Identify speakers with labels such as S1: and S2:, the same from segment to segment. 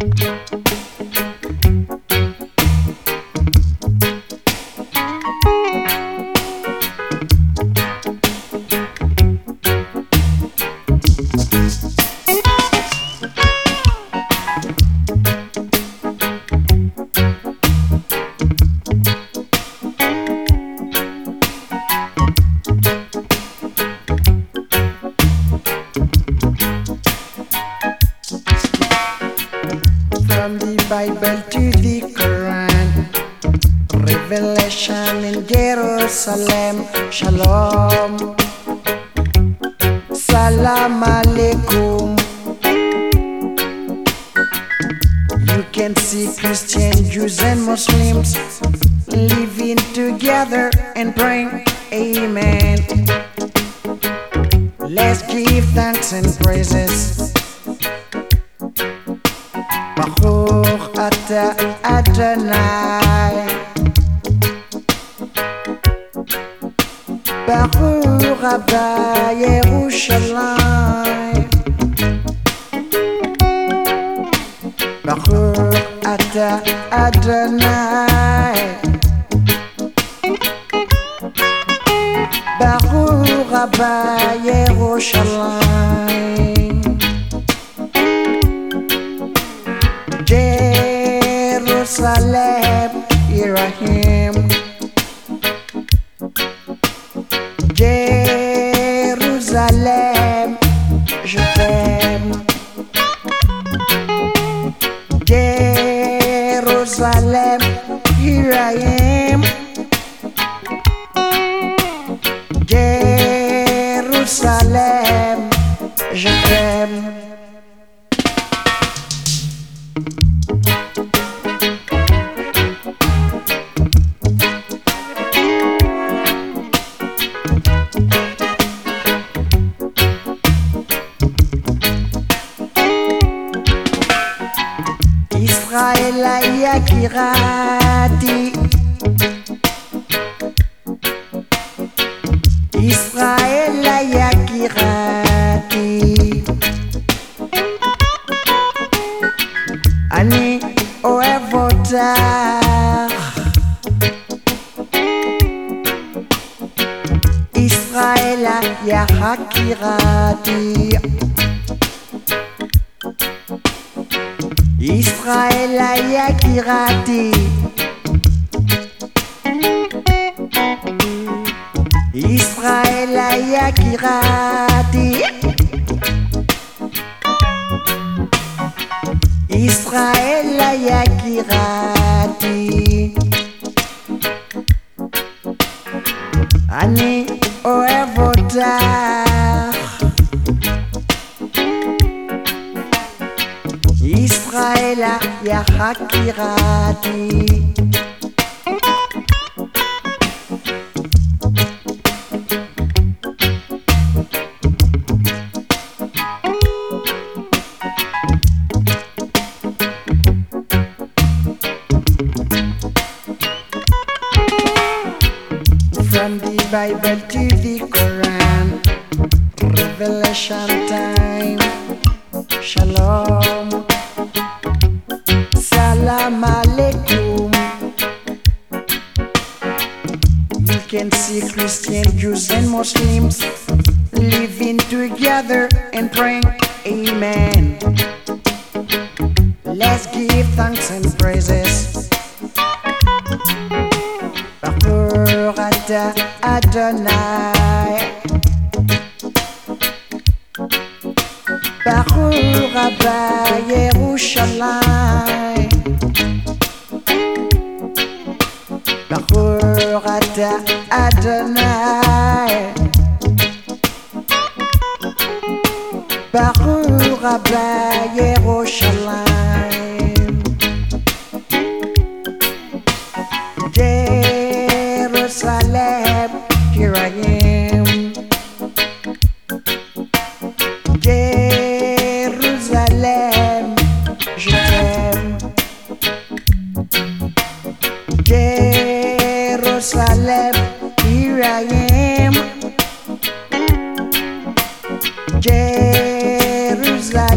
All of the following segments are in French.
S1: Thank Bible to the Quran, Revelation in Jerusalem, Shalom, Salam Alaikum. You can see Christian, Jews, and Muslims living together and praying, Amen. Let's give thanks and praises. Baruch Ata Adonai Baruch Abba Yerushalayim. Baruch Ata Adonai Baruch Abba Yerushalayim Jerusalem, here I am. Jérusalem, je t'aime. Jérusalem, here I am. Jérusalem, je t'aime. Israël Yakirati. Israël Yakirati. Ani Oevota. Israël Yakirati Israël Yakirati Israël Yakirati Israël Yakirati Ani Oevota Israël Yakirati From the Bible to the Quran, Revelation time, Shalom, Muslims living together and praying, Amen. Let's give thanks and praises. Ata Adonai Baruch Abba Yerushalayim Baruch Adonai Baruch Abba Yerushalayim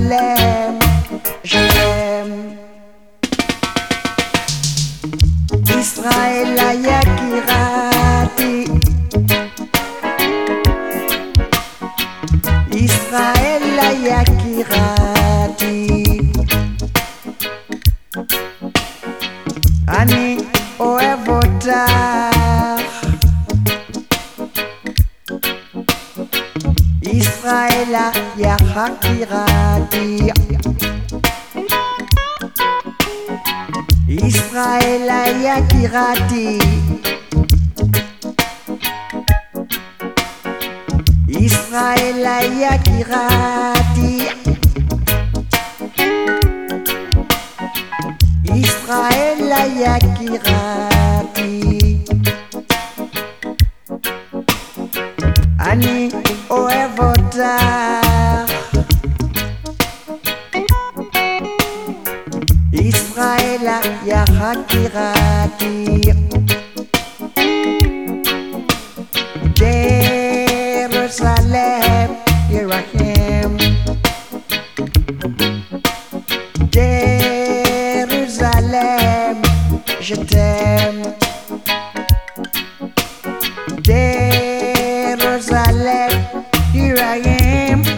S1: l'aime, je l'aime. Israël Yakirati. Israël Yakirati. Annie. Israela Yahakirati Israela Yakirati Israela Yakirati Israela Yakirati Ani Oh, ou é votar. Israela Yahatirati. Jerusalem, Yerahim. Je t'aime. game.